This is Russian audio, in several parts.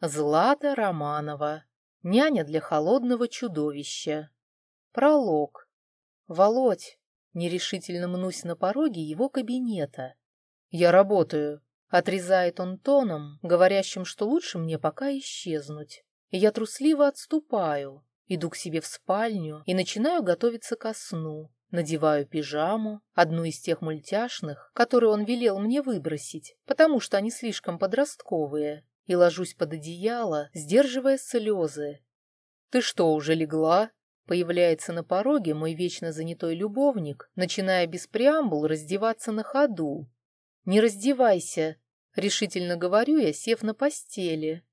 Злата Романова. Няня для холодного чудовища. Пролог. Володь. Нерешительно мнусь на пороге его кабинета. «Я работаю», — отрезает он тоном, говорящим, что лучше мне пока исчезнуть. Я трусливо отступаю, иду к себе в спальню и начинаю готовиться ко сну. Надеваю пижаму, одну из тех мультяшных, которые он велел мне выбросить, потому что они слишком подростковые, и ложусь под одеяло, сдерживая слезы. «Ты что, уже легла?» Появляется на пороге мой вечно занятой любовник, начиная без преамбул раздеваться на ходу. «Не раздевайся», — решительно говорю я, сев на постели.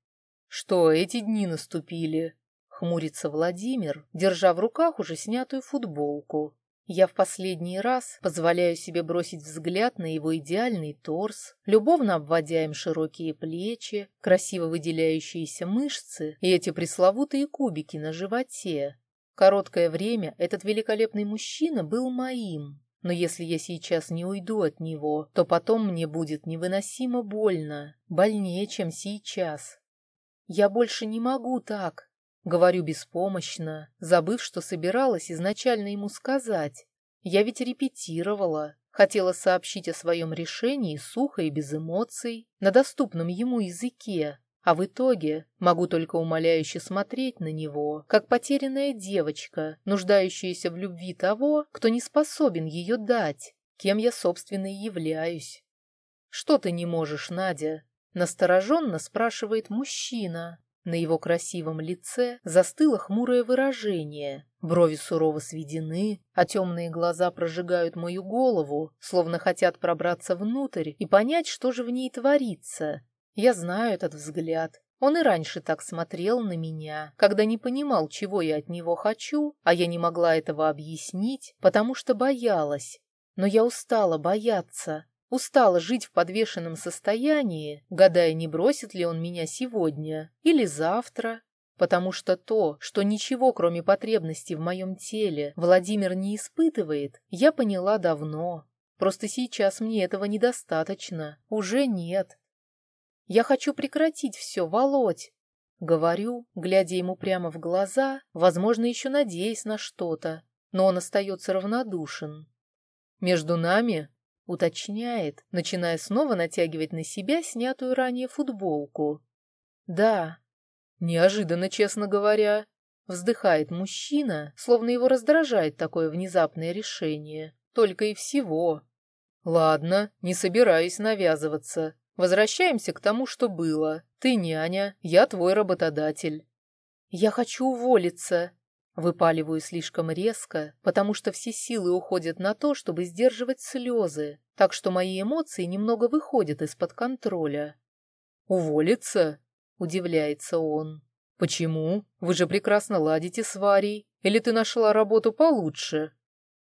«Что, эти дни наступили?» — хмурится Владимир, держа в руках уже снятую футболку. Я в последний раз позволяю себе бросить взгляд на его идеальный торс, любовно обводя им широкие плечи, красиво выделяющиеся мышцы и эти пресловутые кубики на животе. Короткое время этот великолепный мужчина был моим, но если я сейчас не уйду от него, то потом мне будет невыносимо больно, больнее, чем сейчас. Я больше не могу так, Говорю беспомощно, забыв, что собиралась изначально ему сказать. Я ведь репетировала, хотела сообщить о своем решении сухо и без эмоций, на доступном ему языке, а в итоге могу только умоляюще смотреть на него, как потерянная девочка, нуждающаяся в любви того, кто не способен ее дать, кем я, собственно, и являюсь. «Что ты не можешь, Надя?» — настороженно спрашивает мужчина, на его красивом лице застыло хмурое выражение. Брови сурово сведены, а темные глаза прожигают мою голову, словно хотят пробраться внутрь и понять, что же в ней творится. Я знаю этот взгляд. Он и раньше так смотрел на меня, когда не понимал, чего я от него хочу, а я не могла этого объяснить, потому что боялась. Но я устала бояться, Устала жить в подвешенном состоянии, гадая, не бросит ли он меня сегодня или завтра, потому что то, что ничего, кроме потребностей в моем теле, Владимир не испытывает, я поняла давно. Просто сейчас мне этого недостаточно, уже нет. Я хочу прекратить все, Володь. Говорю, глядя ему прямо в глаза, возможно, еще надеясь на что-то, но он остается равнодушен. Между нами Уточняет, начиная снова натягивать на себя снятую ранее футболку. «Да». «Неожиданно, честно говоря». Вздыхает мужчина, словно его раздражает такое внезапное решение. Только и всего. «Ладно, не собираюсь навязываться. Возвращаемся к тому, что было. Ты няня, я твой работодатель». «Я хочу уволиться», Выпаливаю слишком резко, потому что все силы уходят на то, чтобы сдерживать слезы, так что мои эмоции немного выходят из-под контроля. «Уволиться?» — удивляется он. «Почему? Вы же прекрасно ладите с Варей. Или ты нашла работу получше?»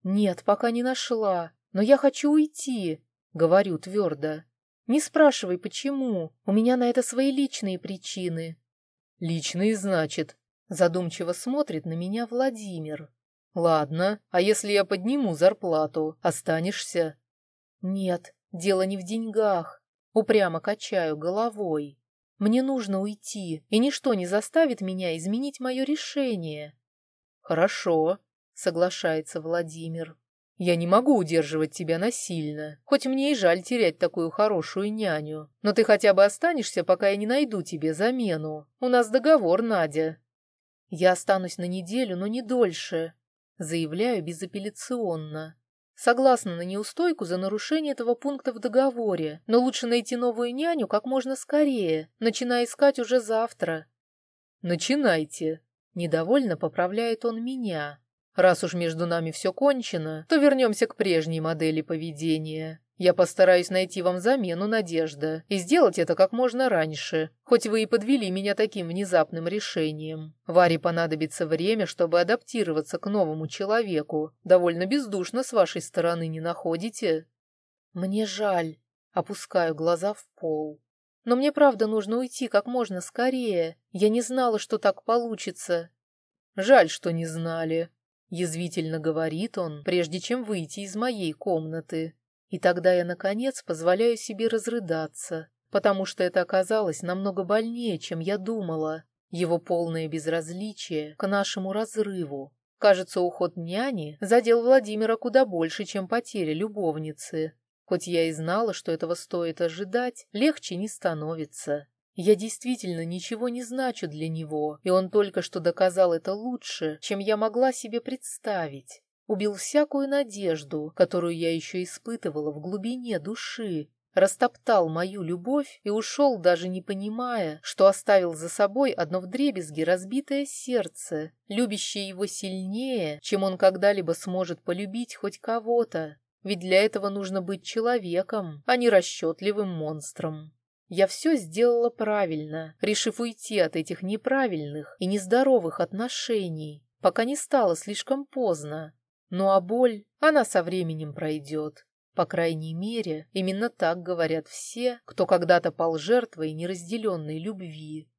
«Нет, пока не нашла, но я хочу уйти», — говорю твердо. «Не спрашивай, почему. У меня на это свои личные причины». «Личные, значит?» Задумчиво смотрит на меня Владимир. Ладно, а если я подниму зарплату, останешься? Нет, дело не в деньгах. Упрямо качаю головой. Мне нужно уйти, и ничто не заставит меня изменить мое решение. Хорошо, соглашается Владимир. Я не могу удерживать тебя насильно, хоть мне и жаль терять такую хорошую няню. Но ты хотя бы останешься, пока я не найду тебе замену. У нас договор, Надя. Я останусь на неделю, но не дольше, заявляю безапелляционно. Согласна на неустойку за нарушение этого пункта в договоре, но лучше найти новую няню как можно скорее, начиная искать уже завтра. Начинайте. Недовольно поправляет он меня. Раз уж между нами все кончено, то вернемся к прежней модели поведения. Я постараюсь найти вам замену, Надежда, и сделать это как можно раньше, хоть вы и подвели меня таким внезапным решением. Варе понадобится время, чтобы адаптироваться к новому человеку. Довольно бездушно с вашей стороны, не находите? Мне жаль. Опускаю глаза в пол. Но мне правда нужно уйти как можно скорее. Я не знала, что так получится. Жаль, что не знали. Язвительно говорит он, прежде чем выйти из моей комнаты. И тогда я, наконец, позволяю себе разрыдаться, потому что это оказалось намного больнее, чем я думала. Его полное безразличие к нашему разрыву. Кажется, уход няни задел Владимира куда больше, чем потеря любовницы. Хоть я и знала, что этого стоит ожидать, легче не становится. Я действительно ничего не значу для него, и он только что доказал это лучше, чем я могла себе представить. Убил всякую надежду, которую я еще испытывала в глубине души, растоптал мою любовь и ушел, даже не понимая, что оставил за собой одно вдребезги разбитое сердце, любящее его сильнее, чем он когда-либо сможет полюбить хоть кого-то. Ведь для этого нужно быть человеком, а не расчетливым монстром. Я все сделала правильно, решив уйти от этих неправильных и нездоровых отношений, пока не стало слишком поздно. Ну а боль, она со временем пройдет. По крайней мере, именно так говорят все, кто когда-то пал жертвой неразделенной любви.